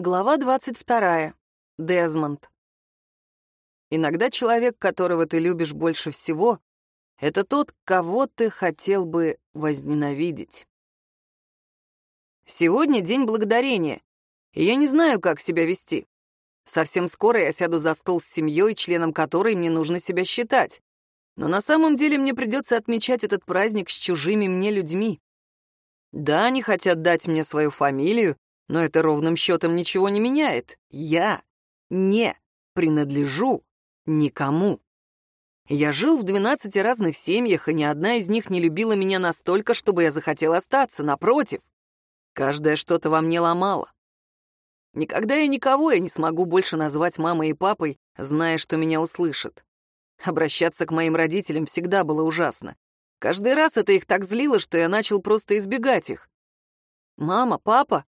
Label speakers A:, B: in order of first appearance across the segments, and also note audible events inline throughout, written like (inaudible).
A: Глава 22. Дезмонд. Иногда человек, которого ты любишь больше всего, это тот, кого ты хотел бы возненавидеть. Сегодня день благодарения, и я не знаю, как себя вести. Совсем скоро я сяду за стол с семьей, членом которой мне нужно себя считать. Но на самом деле мне придется отмечать этот праздник с чужими мне людьми. Да, они хотят дать мне свою фамилию, но это ровным счетом ничего не меняет. Я не принадлежу никому. Я жил в 12 разных семьях, и ни одна из них не любила меня настолько, чтобы я захотел остаться, напротив. Каждая что-то во мне ломала. Никогда я никого я не смогу больше назвать мамой и папой, зная, что меня услышат. Обращаться к моим родителям всегда было ужасно. Каждый раз это их так злило, что я начал просто избегать их. «Мама, папа,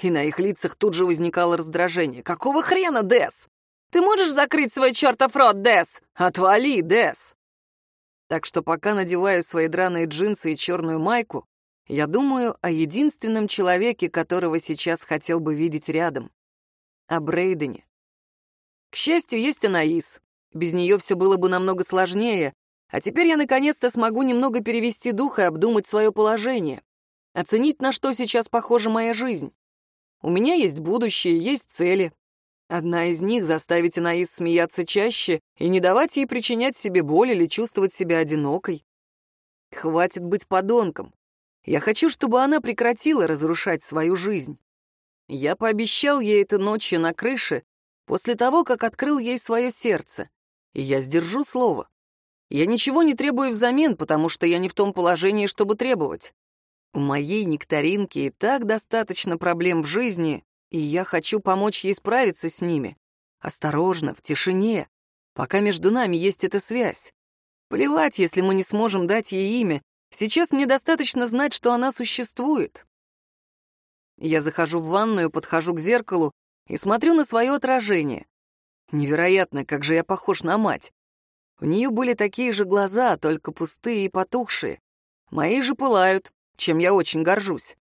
A: и на их лицах тут же возникало раздражение. «Какого хрена, Дес? Ты можешь закрыть свой чертов рот, Дес? Отвали, Дес!» Так что пока надеваю свои драные джинсы и черную майку, я думаю о единственном человеке, которого сейчас хотел бы видеть рядом. О Брейдене. К счастью, есть Анаис. Без нее все было бы намного сложнее, а теперь я наконец-то смогу немного перевести дух и обдумать свое положение. Оценить, на что сейчас похожа моя жизнь. У меня есть будущее, есть цели. Одна из них — заставить Анаис смеяться чаще и не давать ей причинять себе боль или чувствовать себя одинокой. Хватит быть подонком. Я хочу, чтобы она прекратила разрушать свою жизнь. Я пообещал ей это ночью на крыше, после того, как открыл ей свое сердце. И я сдержу слово. Я ничего не требую взамен, потому что я не в том положении, чтобы требовать. У моей нектаринки и так достаточно проблем в жизни, и я хочу помочь ей справиться с ними. Осторожно, в тишине, пока между нами есть эта связь. Плевать, если мы не сможем дать ей имя. Сейчас мне достаточно знать, что она существует. Я захожу в ванную, подхожу к зеркалу и смотрю на свое отражение. Невероятно, как же я похож на мать. У нее были такие же глаза, только пустые и потухшие. Мои же пылают, чем я очень горжусь.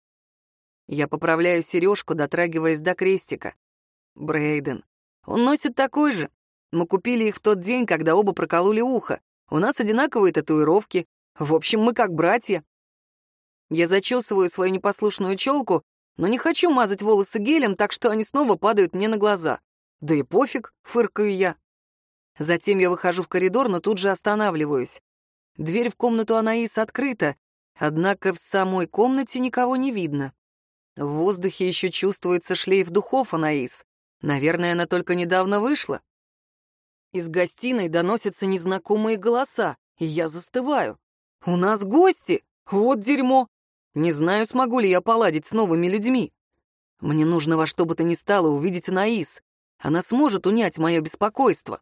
A: Я поправляю сережку, дотрагиваясь до крестика. Брейден. Он носит такой же. Мы купили их в тот день, когда оба прокололи ухо. У нас одинаковые татуировки. В общем, мы как братья. Я зачесываю свою непослушную челку, но не хочу мазать волосы гелем, так что они снова падают мне на глаза. Да и пофиг, фыркаю я. Затем я выхожу в коридор, но тут же останавливаюсь. Дверь в комнату Анаис открыта, Однако в самой комнате никого не видно. В воздухе еще чувствуется шлейф духов Анаис. Наверное, она только недавно вышла. Из гостиной доносятся незнакомые голоса, и я застываю. «У нас гости! Вот дерьмо! Не знаю, смогу ли я поладить с новыми людьми. Мне нужно во что бы то ни стало увидеть Анаис. Она сможет унять мое беспокойство.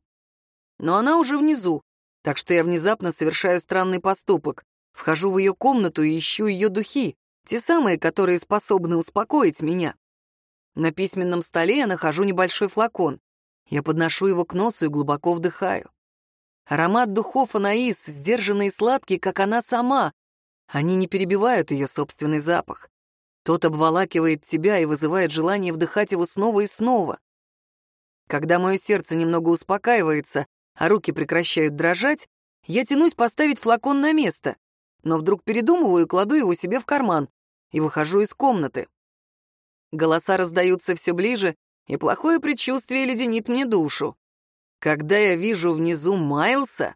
A: Но она уже внизу, так что я внезапно совершаю странный поступок. Вхожу в ее комнату и ищу ее духи, те самые, которые способны успокоить меня. На письменном столе я нахожу небольшой флакон. Я подношу его к носу и глубоко вдыхаю. Аромат духов Анаис, сдержанный и сладкий, как она сама. Они не перебивают ее собственный запах. Тот обволакивает тебя и вызывает желание вдыхать его снова и снова. Когда мое сердце немного успокаивается, а руки прекращают дрожать, я тянусь поставить флакон на место но вдруг передумываю и кладу его себе в карман и выхожу из комнаты. Голоса раздаются все ближе, и плохое предчувствие леденит мне душу. Когда я вижу внизу Майлса,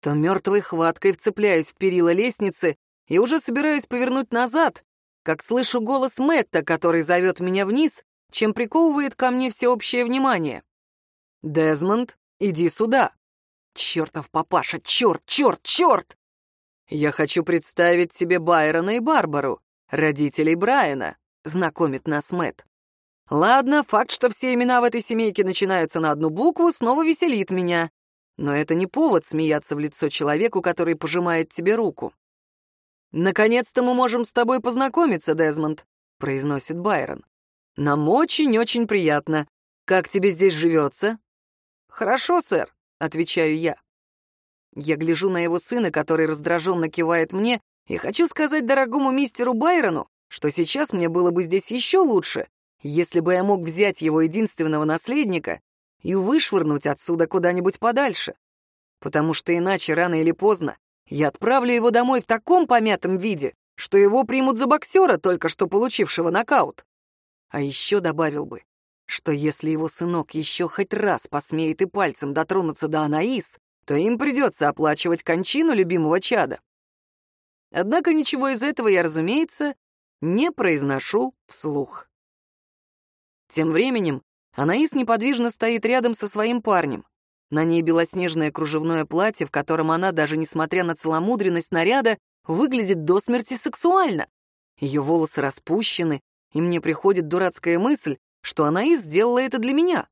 A: то мертвой хваткой вцепляюсь в перила лестницы и уже собираюсь повернуть назад, как слышу голос Мэтта, который зовет меня вниз, чем приковывает ко мне всеобщее внимание. «Дезмонд, иди сюда!» «Чертов папаша, черт, черт, черт!» «Я хочу представить тебе Байрона и Барбару, родителей Брайана», — знакомит нас Мэт. Ладно, факт, что все имена в этой семейке начинаются на одну букву, снова веселит меня. Но это не повод смеяться в лицо человеку, который пожимает тебе руку. «Наконец-то мы можем с тобой познакомиться, Дезмонд», — произносит Байрон. «Нам очень-очень приятно. Как тебе здесь живется?» «Хорошо, сэр», — отвечаю я. Я гляжу на его сына, который раздраженно кивает мне, и хочу сказать дорогому мистеру Байрону, что сейчас мне было бы здесь еще лучше, Если бы я мог взять его единственного наследника и вышвырнуть отсюда куда-нибудь подальше. Потому что иначе, рано или поздно, я отправлю его домой в таком помятом виде, что его примут за боксера, только что получившего нокаут. А еще добавил бы, что если его сынок еще хоть раз посмеет и пальцем дотронуться до Анаис, то им придется оплачивать кончину любимого чада. Однако ничего из этого я, разумеется, не произношу вслух. Тем временем Анаис неподвижно стоит рядом со своим парнем. На ней белоснежное кружевное платье, в котором она, даже несмотря на целомудренность наряда, выглядит до смерти сексуально. Ее волосы распущены, и мне приходит дурацкая мысль, что Анаис сделала это для меня.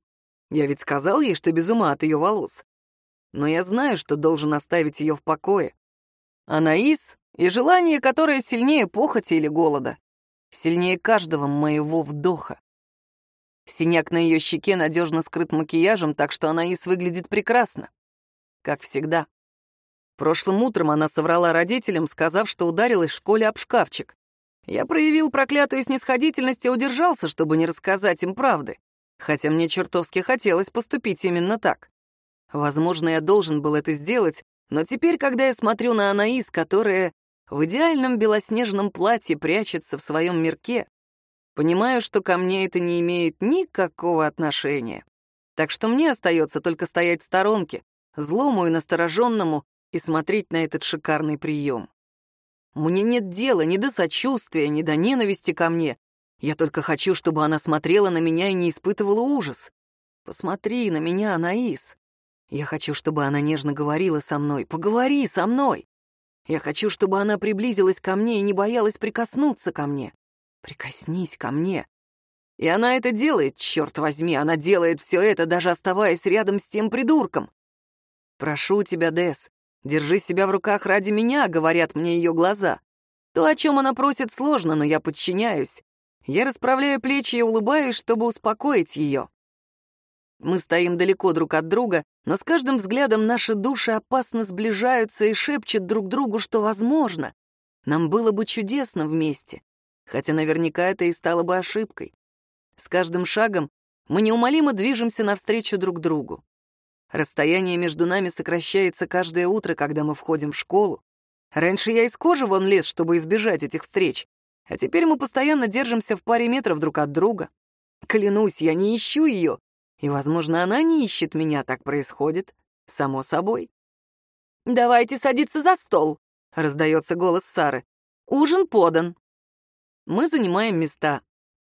A: Я ведь сказал ей, что без ума от ее волос. Но я знаю, что должен оставить ее в покое. Анаис и желание, которое сильнее похоти или голода, сильнее каждого моего вдоха. Синяк на ее щеке надежно скрыт макияжем, так что Анаис выглядит прекрасно. Как всегда. Прошлым утром она соврала родителям, сказав, что ударилась в школе об шкафчик. Я проявил проклятую снисходительность и удержался, чтобы не рассказать им правды, хотя мне чертовски хотелось поступить именно так. Возможно, я должен был это сделать, но теперь, когда я смотрю на Анаис, которая в идеальном белоснежном платье прячется в своем мирке, Понимаю, что ко мне это не имеет никакого отношения. Так что мне остается только стоять в сторонке, злому и настороженному, и смотреть на этот шикарный прием. Мне нет дела ни до сочувствия, ни до ненависти ко мне. Я только хочу, чтобы она смотрела на меня и не испытывала ужас. Посмотри на меня, Анаис. Я хочу, чтобы она нежно говорила со мной. Поговори со мной. Я хочу, чтобы она приблизилась ко мне и не боялась прикоснуться ко мне. Прикоснись ко мне. И она это делает, черт возьми, она делает все это, даже оставаясь рядом с тем придурком. Прошу тебя, Дес, держи себя в руках ради меня, говорят мне ее глаза. То, о чем она просит, сложно, но я подчиняюсь. Я расправляю плечи и улыбаюсь, чтобы успокоить ее. Мы стоим далеко друг от друга, но с каждым взглядом наши души опасно сближаются и шепчут друг другу, что возможно. Нам было бы чудесно вместе хотя наверняка это и стало бы ошибкой. С каждым шагом мы неумолимо движемся навстречу друг другу. Расстояние между нами сокращается каждое утро, когда мы входим в школу. Раньше я из кожи вон лез, чтобы избежать этих встреч, а теперь мы постоянно держимся в паре метров друг от друга. Клянусь, я не ищу ее, и, возможно, она не ищет меня, так происходит, само собой. «Давайте садиться за стол», — раздается голос Сары. «Ужин подан». Мы занимаем места.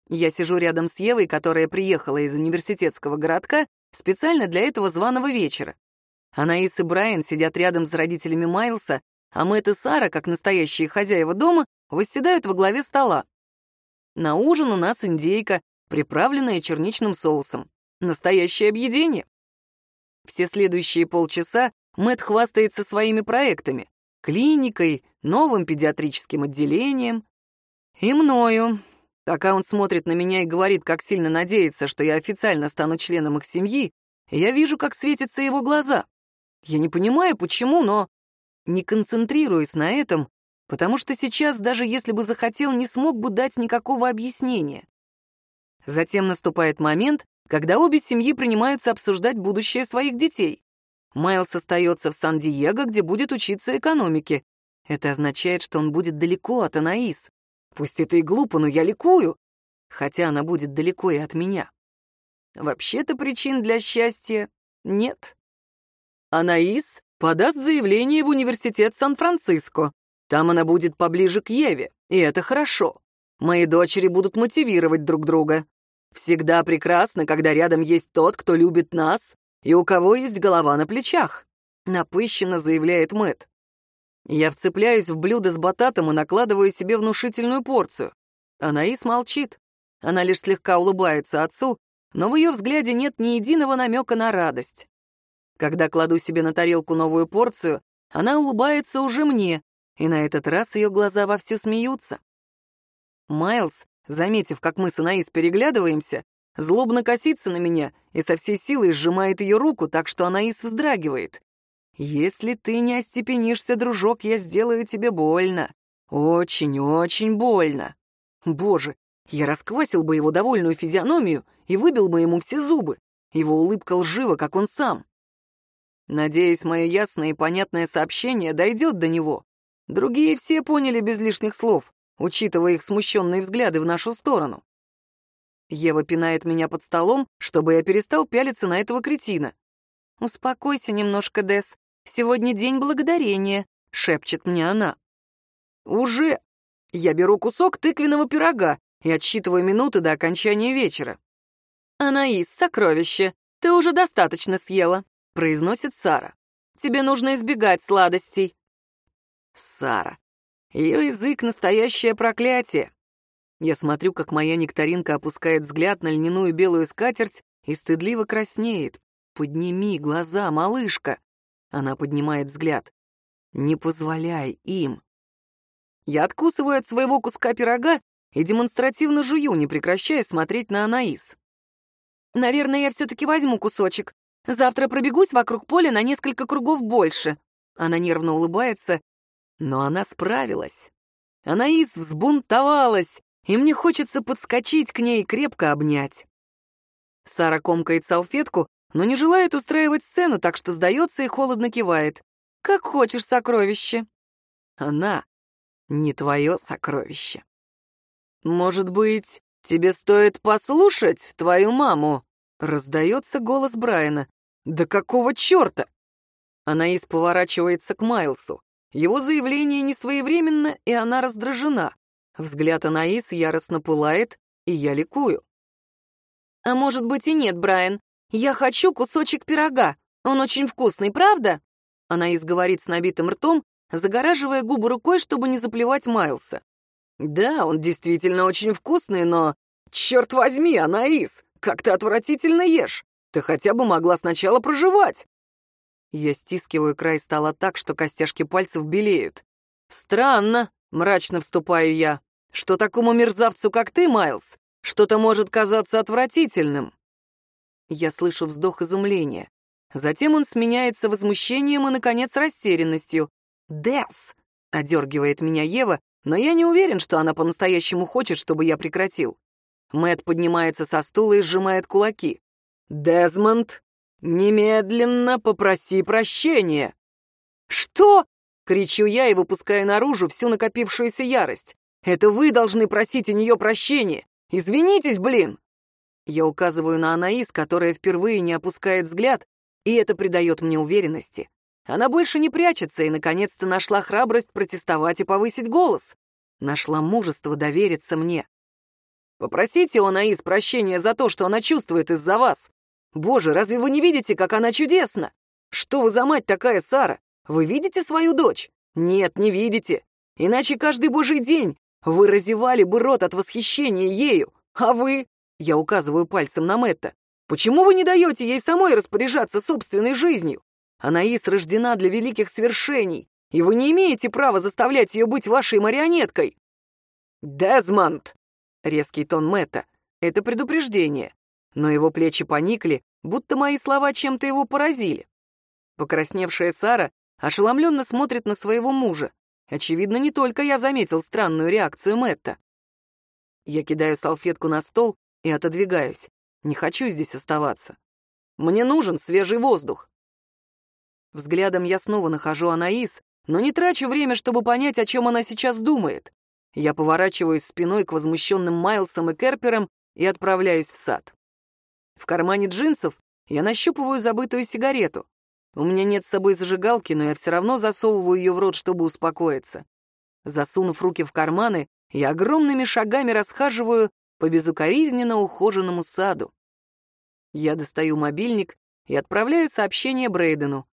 A: Я сижу рядом с Евой, которая приехала из университетского городка специально для этого званого вечера. Анаис и Брайан сидят рядом с родителями Майлса, а Мэтт и Сара, как настоящие хозяева дома, восседают во главе стола. На ужин у нас индейка, приправленная черничным соусом. Настоящее объедение. Все следующие полчаса Мэтт хвастается своими проектами — клиникой, новым педиатрическим отделением, и мною. Пока он смотрит на меня и говорит, как сильно надеется, что я официально стану членом их семьи, я вижу, как светятся его глаза. Я не понимаю, почему, но не концентрируюсь на этом, потому что сейчас, даже если бы захотел, не смог бы дать никакого объяснения. Затем наступает момент, когда обе семьи принимаются обсуждать будущее своих детей. Майлз остается в Сан-Диего, где будет учиться экономике. Это означает, что он будет далеко от Анаис. Пусть это и глупо, но я ликую, хотя она будет далеко и от меня. Вообще-то причин для счастья нет. Анаис подаст заявление в университет Сан-Франциско. Там она будет поближе к Еве, и это хорошо. Мои дочери будут мотивировать друг друга. Всегда прекрасно, когда рядом есть тот, кто любит нас и у кого есть голова на плечах», — напыщенно заявляет Мэт. Я вцепляюсь в блюдо с бататом и накладываю себе внушительную порцию. Анаис молчит. Она лишь слегка улыбается отцу, но в ее взгляде нет ни единого намека на радость. Когда кладу себе на тарелку новую порцию, она улыбается уже мне, и на этот раз ее глаза вовсю смеются. Майлз, заметив, как мы с Анаис переглядываемся, злобно косится на меня и со всей силой сжимает ее руку, так что Анаис вздрагивает. «Если ты не остепенишься, дружок, я сделаю тебе больно. Очень-очень больно. Боже, Я расквасил бы его довольную физиономию и выбил бы ему все зубы. Его улыбка лжива, как он сам. Надеюсь, мое ясное и понятное сообщение дойдет до него. Другие все поняли без лишних слов, учитывая их смущенные взгляды в нашу сторону. Ева пинает меня под столом, чтобы я перестал пялиться на этого кретина. «Успокойся немножко, Дес. Сегодня день благодарения», — шепчет мне она. «Уже!» Я беру кусок тыквенного пирога и отсчитываю минуты до окончания вечера. «Анаис, сокровище, ты уже достаточно съела», — произносит Сара. «Тебе нужно избегать сладостей». Сара. Ее язык — настоящее проклятие. Я смотрю, как моя нектаринка опускает взгляд на льняную белую скатерть и стыдливо краснеет. «Подними глаза, малышка!» Она поднимает взгляд. «Не позволяй им!» Я откусываю от своего куска пирога и демонстративно жую, не прекращая смотреть на Анаис. «Наверное, я все-таки возьму кусочек. Завтра пробегусь вокруг поля на несколько кругов больше». Она нервно улыбается, но она справилась. Анаис взбунтовалась, и мне хочется подскочить к ней и крепко обнять. Сара комкает салфетку, но не желает устраивать сцену, так что сдается и холодно кивает. «Как хочешь, сокровище». Она не твое сокровище. «Может быть, тебе стоит послушать твою маму?» Раздается голос Брайана. «Да какого черта?» Анаис поворачивается к Майлсу. Его заявление не своевременно, и она раздражена. Взгляд Анаис яростно пылает, и я ликую. «А может быть и нет, Брайан. Я хочу кусочек пирога. Он очень вкусный, правда?» Анаис говорит с набитым ртом, загораживая губы рукой, чтобы не заплевать Майлса. «Да, он действительно очень вкусный, но... Черт возьми, Анаис, как ты отвратительно ешь! Ты хотя бы могла сначала проживать!» Я стискиваю край стола так, что костяшки пальцев белеют. «Странно», — мрачно вступаю я что такому мерзавцу, как ты, Майлз, что-то может казаться отвратительным. Я слышу вздох изумления. Затем он сменяется возмущением и, наконец, растерянностью. «Дэс!» — одергивает меня Ева, но я не уверен, что она по-настоящему хочет, чтобы я прекратил. Мэт поднимается со стула и сжимает кулаки. «Дезмонд, немедленно попроси прощения!» «Что?» — кричу я и выпускаю наружу всю накопившуюся ярость. Это вы должны просить у нее прощения. Извинитесь, блин!» Я указываю на Анаис, которая впервые не опускает взгляд, и это придает мне уверенности. Она больше не прячется и, наконец-то, нашла храбрость протестовать и повысить голос. Нашла мужество довериться мне. Попросите у Анаис прощения за то, что она чувствует из-за вас. Боже, разве вы не видите, как она чудесна? Что вы за мать такая, Сара? Вы видите свою дочь? Нет, не видите. Иначе каждый божий день вы разевали бы рот от восхищения ею, а вы...» Я указываю пальцем на Мэтта. «Почему вы не даете ей самой распоряжаться собственной жизнью? Анаис рождена для великих свершений, и вы не имеете права заставлять ее быть вашей марионеткой». «Дезмонд!» — резкий тон Мэтта. Это предупреждение. Но его плечи поникли, будто мои слова чем-то его поразили. Покрасневшая Сара ошеломленно смотрит на своего мужа. Очевидно, не только я заметил странную реакцию Мэтта. Я кидаю салфетку на стол и отодвигаюсь. Не хочу здесь оставаться. Мне нужен свежий воздух. Взглядом я снова нахожу Анаис, но не трачу время, чтобы понять, о чем она сейчас думает. Я поворачиваюсь спиной к возмущенным Майлсам и Керперам и отправляюсь в сад. В кармане джинсов я нащупываю забытую сигарету. У меня нет с собой зажигалки, но я все равно засовываю ее в рот, чтобы успокоиться. Засунув руки в карманы, я огромными шагами расхаживаю по безукоризненно ухоженному саду. Я достаю мобильник и отправляю сообщение Брейдену.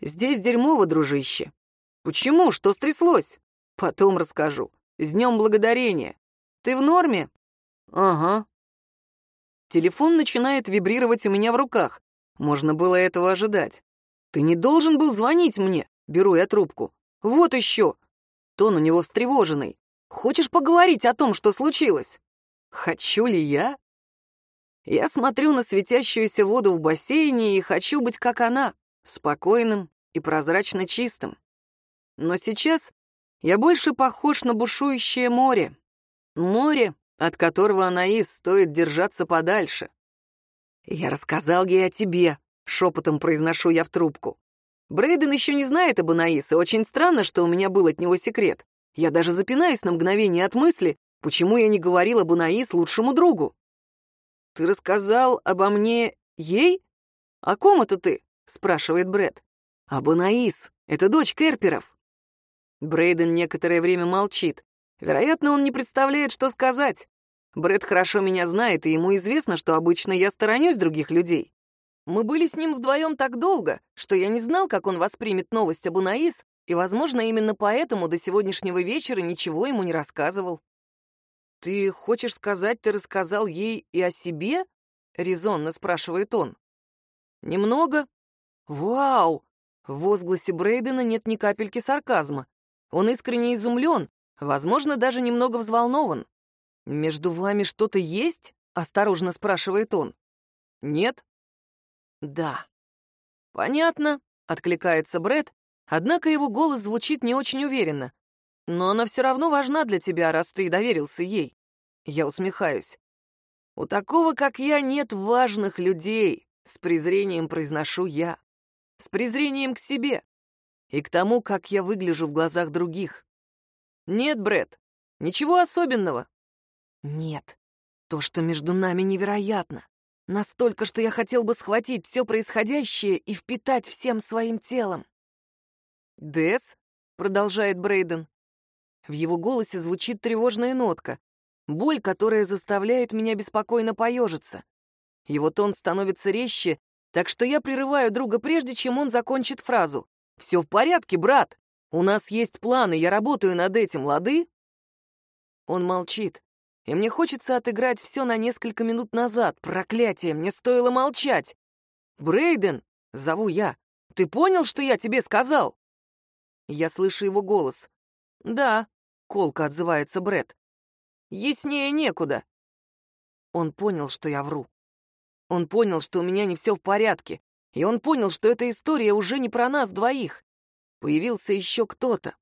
A: «Здесь дерьмово, дружище». «Почему? Что стряслось?» «Потом расскажу. С днем благодарения. Ты в норме?» «Ага». Телефон начинает вибрировать у меня в руках. Можно было этого ожидать. «Ты не должен был звонить мне!» Беру я трубку. «Вот еще!» Тон у него встревоженный. «Хочешь поговорить о том, что случилось?» «Хочу ли я?» Я смотрю на светящуюся воду в бассейне и хочу быть как она, спокойным и прозрачно чистым. Но сейчас я больше похож на бушующее море. Море, от которого Анаис стоит держаться подальше. «Я рассказал ей о тебе», — шепотом произношу я в трубку. Брейден еще не знает об Анаис, и очень странно, что у меня был от него секрет. Я даже запинаюсь на мгновение от мысли, почему я не говорил об Анаис лучшему другу. «Ты рассказал обо мне ей? О ком это ты?» — спрашивает Бред. «Об Анаис. Это дочь Керперов». Брейден некоторое время молчит. Вероятно, он не представляет, что сказать. Брэд хорошо меня знает, и ему известно, что обычно я сторонюсь других людей. Мы были с ним вдвоем так долго, что я не знал, как он воспримет новость об Унаис, и, возможно, именно поэтому до сегодняшнего вечера ничего ему не рассказывал. «Ты хочешь сказать, ты рассказал ей и о себе?» — резонно спрашивает он. «Немного». «Вау!» В возгласе Брейдена нет ни капельки сарказма. Он искренне изумлен, возможно, даже немного взволнован. «Между вами что-то есть?» — осторожно спрашивает он. «Нет?» «Да». «Понятно», — откликается Брэд, однако его голос звучит не очень уверенно. «Но она все равно важна для тебя, раз ты доверился ей». Я усмехаюсь. «У такого, как я, нет важных людей», — с презрением произношу я. С презрением к себе и к тому, как я выгляжу в глазах других. Нет, Брэд, ничего особенного. Нет, то, что между нами невероятно. Настолько, что я хотел бы схватить все происходящее и впитать всем своим телом. «Дэс?» — продолжает Брейден. В его голосе звучит тревожная нотка, боль, которая заставляет меня беспокойно поежиться. Его тон становится резче, так что я прерываю друга прежде, чем он закончит фразу. «Все в порядке, брат. У нас есть планы, я работаю над этим, лады?» Он молчит, и мне хочется отыграть все на несколько минут назад. Проклятие, мне стоило молчать. «Брейден!» — зову я. «Ты понял, что я тебе сказал?» Я слышу его голос. «Да», — колко отзывается Бред. «Яснее некуда». Он понял, что я вру. Он понял, что у меня не все в порядке, и он понял, что эта история уже не про нас двоих. Появился еще кто-то.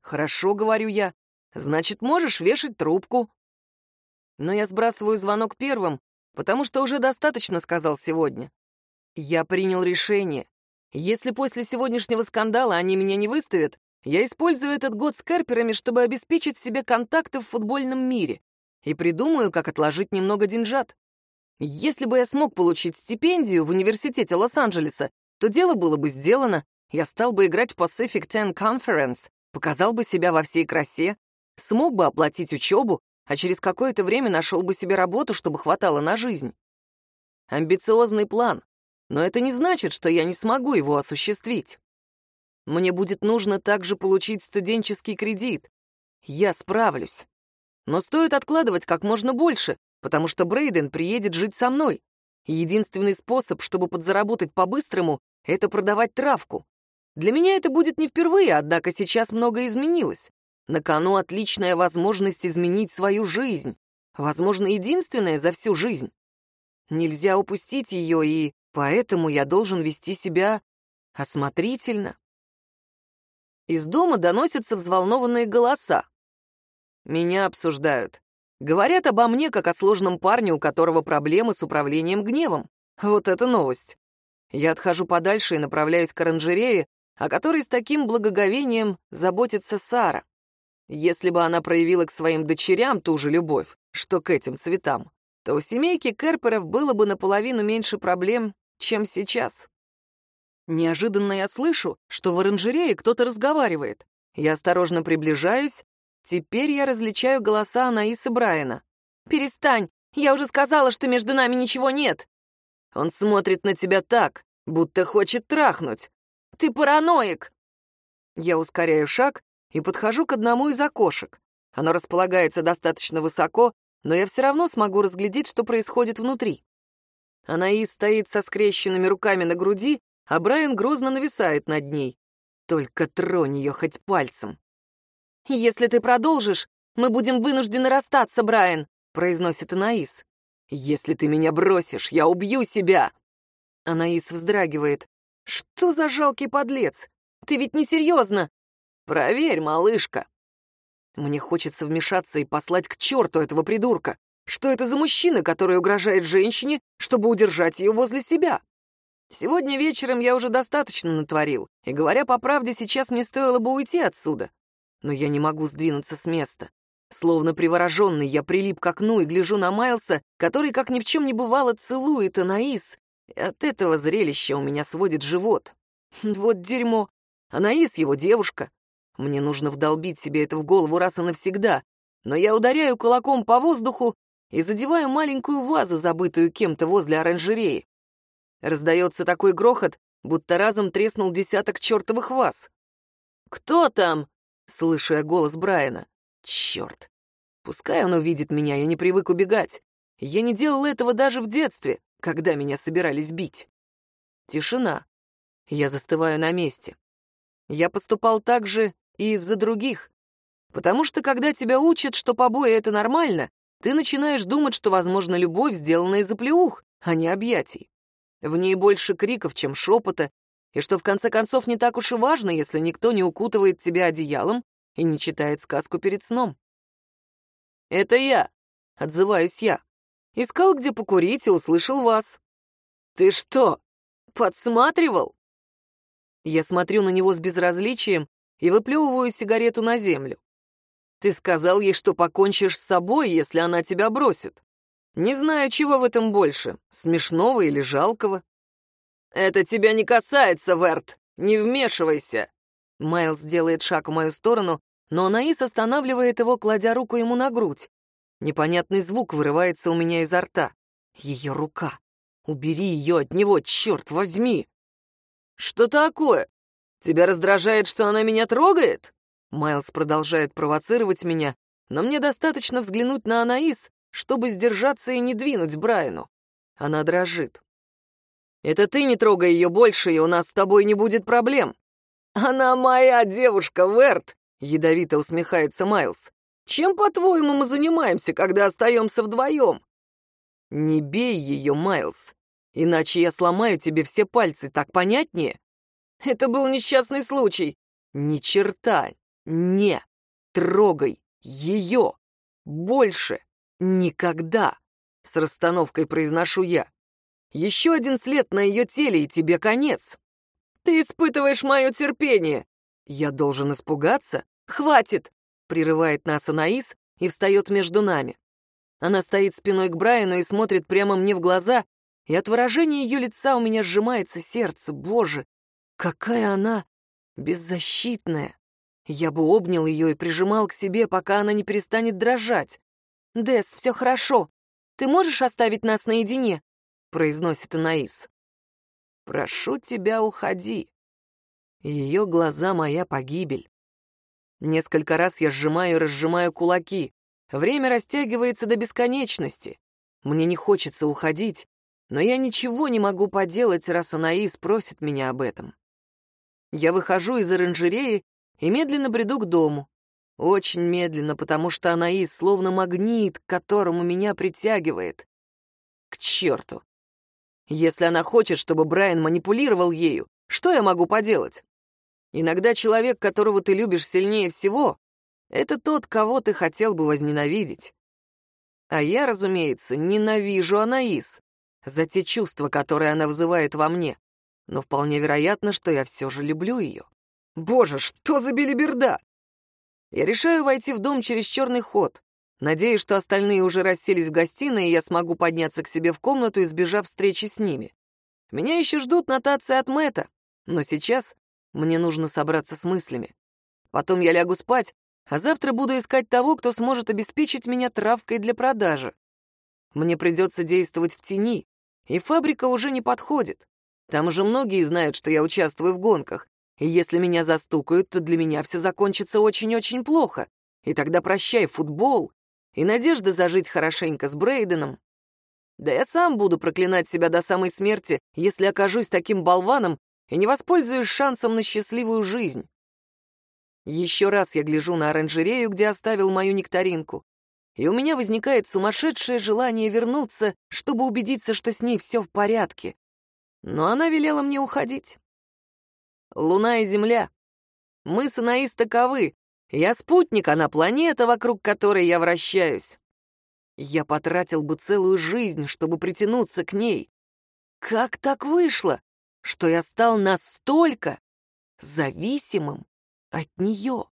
A: «Хорошо», — говорю я, — «значит, можешь вешать трубку». Но я сбрасываю звонок первым, потому что уже достаточно сказал сегодня. Я принял решение. Если после сегодняшнего скандала они меня не выставят, я использую этот год с Керперами, чтобы обеспечить себе контакты в футбольном мире и придумаю, как отложить немного деньжат. Если бы я смог получить стипендию в университете Лос-Анджелеса, то дело было бы сделано, я стал бы играть в Pacific Ten Conference, показал бы себя во всей красе, смог бы оплатить учебу, а через какое-то время нашел бы себе работу, чтобы хватало на жизнь. Амбициозный план, но это не значит, что я не смогу его осуществить. Мне будет нужно также получить студенческий кредит. Я справлюсь. Но стоит откладывать как можно больше, потому что Брейден приедет жить со мной. Единственный способ, чтобы подзаработать по-быстрому, это продавать травку. Для меня это будет не впервые, однако сейчас многое изменилось. На кону отличная возможность изменить свою жизнь. Возможно, единственная за всю жизнь. Нельзя упустить ее, и поэтому я должен вести себя осмотрительно. Из дома доносятся взволнованные голоса. Меня обсуждают. Говорят обо мне, как о сложном парне, у которого проблемы с управлением гневом. Вот это новость. Я отхожу подальше и направляюсь к оранжерее, о которой с таким благоговением заботится Сара. Если бы она проявила к своим дочерям ту же любовь, что к этим цветам, то у семейки Керперов было бы наполовину меньше проблем, чем сейчас. Неожиданно я слышу, что в оранжерее кто-то разговаривает. Я осторожно приближаюсь Теперь я различаю голоса Анаис и Брайана. «Перестань! Я уже сказала, что между нами ничего нет!» Он смотрит на тебя так, будто хочет трахнуть. «Ты параноик!» Я ускоряю шаг и подхожу к одному из окошек. Оно располагается достаточно высоко, но я все равно смогу разглядеть, что происходит внутри. Анаис стоит со скрещенными руками на груди, а Брайан грозно нависает над ней. Только тронь ее хоть пальцем. «Если ты продолжишь, мы будем вынуждены расстаться, Брайан», — произносит Анаис. «Если ты меня бросишь, я убью себя!» Анаис вздрагивает. «Что за жалкий подлец? Ты ведь не серьезно?» «Проверь, малышка». Мне хочется вмешаться и послать к черту этого придурка. Что это за мужчина, который угрожает женщине, чтобы удержать ее возле себя? Сегодня вечером я уже достаточно натворил, и, говоря по правде, сейчас мне стоило бы уйти отсюда. Но я не могу сдвинуться с места. Словно привороженный, я прилип к окну и гляжу на Майлса, который, как ни в чем не бывало, целует Анаис. И от этого зрелища у меня сводит живот. (laughs) Вот дерьмо. Анаис его девушка. Мне нужно вдолбить себе это в голову раз и навсегда. Но я ударяю кулаком по воздуху и задеваю маленькую вазу, забытую кем-то возле оранжереи. Раздается такой грохот, будто разом треснул десяток чертовых ваз. «Кто там?» — слышу я голос Брайана. «Черт! Пускай он увидит меня, я не привык убегать. Я не делал этого даже в детстве, когда меня собирались бить». Тишина. Я застываю на месте. Я поступал так же и из-за других. Потому что когда тебя учат, что побои — это нормально, ты начинаешь думать, что, возможно, любовь сделана из-за плеух, а не объятий. В ней больше криков, чем шепота, и что в конце концов не так уж и важно, если никто не укутывает тебя одеялом и не читает сказку перед сном. «Это я», — отзываюсь я. «Искал, где покурить, и услышал вас». «Ты что, подсматривал?» Я смотрю на него с безразличием и выплевываю сигарету на землю. «Ты сказал ей, что покончишь с собой, если она тебя бросит. Не знаю, чего в этом больше, смешного или жалкого. «Это тебя не касается, Верт! Не вмешивайся!» Майлз делает шаг в мою сторону, но Анаис останавливает его, кладя руку ему на грудь. Непонятный звук вырывается у меня изо рта. Ее рука. Убери ее от него, черт возьми! «Что такое? Тебя раздражает, что она меня трогает?» Майлз продолжает провоцировать меня, но мне достаточно взглянуть на Анаис, чтобы сдержаться и не двинуть Брайану. Она дрожит. «Это ты не трогай ее больше, и у нас с тобой не будет проблем». «Она моя девушка, Верт!» — ядовито усмехается Майлз. «Чем, по-твоему, мы занимаемся, когда остаемся вдвоем?» «Не бей ее, Майлз, иначе я сломаю тебе все пальцы, так понятнее?» «Это был несчастный случай». «Ни черта, не трогай ее больше!» «Никогда!» — с расстановкой произношу я. «Еще один след на ее теле, и тебе конец!» «Ты испытываешь мое терпение!» «Я должен испугаться?» «Хватит!» — прерывает нас Анаис и встает между нами. Она стоит спиной к Брайану и смотрит прямо мне в глаза, и от выражения ее лица у меня сжимается сердце. Боже, какая она беззащитная! Я бы обнял ее и прижимал к себе, пока она не перестанет дрожать. «Дес, все хорошо. Ты можешь оставить нас наедине?» — произносит Анаис. «Прошу тебя, уходи». Ее глаза — моя погибель. Несколько раз я сжимаю и разжимаю кулаки. Время растягивается до бесконечности. Мне не хочется уходить, но я ничего не могу поделать, раз Анаис просит меня об этом. Я выхожу из оранжереи и медленно бреду к дому. Очень медленно, потому что Анаис словно магнит, к которому меня притягивает. К черту. Если она хочет, чтобы Брайан манипулировал ею, что я могу поделать? Иногда человек, которого ты любишь сильнее всего, это тот, кого ты хотел бы возненавидеть. А я, разумеется, ненавижу Анаис за те чувства, которые она вызывает во мне. Но вполне вероятно, что я все же люблю ее. Боже, что за белиберда! Я решаю войти в дом через черный ход. Надеюсь, что остальные уже расселись в гостиной, и я смогу подняться к себе в комнату, избежав встречи с ними. Меня еще ждут нотации от Мэтта, но сейчас мне нужно собраться с мыслями. Потом я лягу спать, а завтра буду искать того, кто сможет обеспечить меня травкой для продажи. Мне придется действовать в тени, и фабрика уже не подходит. Там уже многие знают, что я участвую в гонках, и если меня застукают, то для меня все закончится очень-очень плохо. И тогда прощай футбол и надежда зажить хорошенько с Брейденом. Да я сам буду проклинать себя до самой смерти, если окажусь таким болваном и не воспользуюсь шансом на счастливую жизнь. Еще раз я гляжу на оранжерею, где оставил мою нектаринку, и у меня возникает сумасшедшее желание вернуться, чтобы убедиться, что с ней все в порядке. Но она велела мне уходить. Луна и Земля. Мы с Анаис таковы, Я спутник, она планета, вокруг которой я вращаюсь. Я потратил бы целую жизнь, чтобы притянуться к ней. Как так вышло, что я стал настолько зависимым от нее?